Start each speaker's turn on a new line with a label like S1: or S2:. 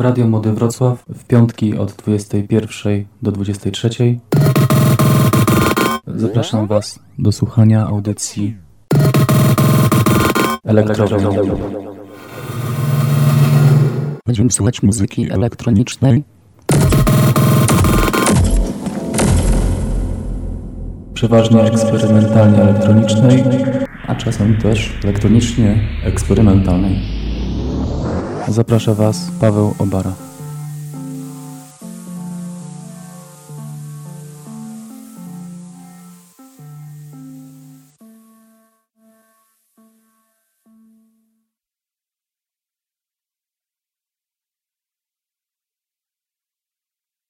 S1: Radio Młody Wrocław w piątki od 21 do 23. Zapraszam Was do słuchania audycji elektronicznej.
S2: Będziemy słuchać muzyki elektronicznej.
S1: Przeważnie eksperymentalnie elektronicznej, a czasem też elektronicznie eksperymentalnej. Zaprasza Was Paweł Obara.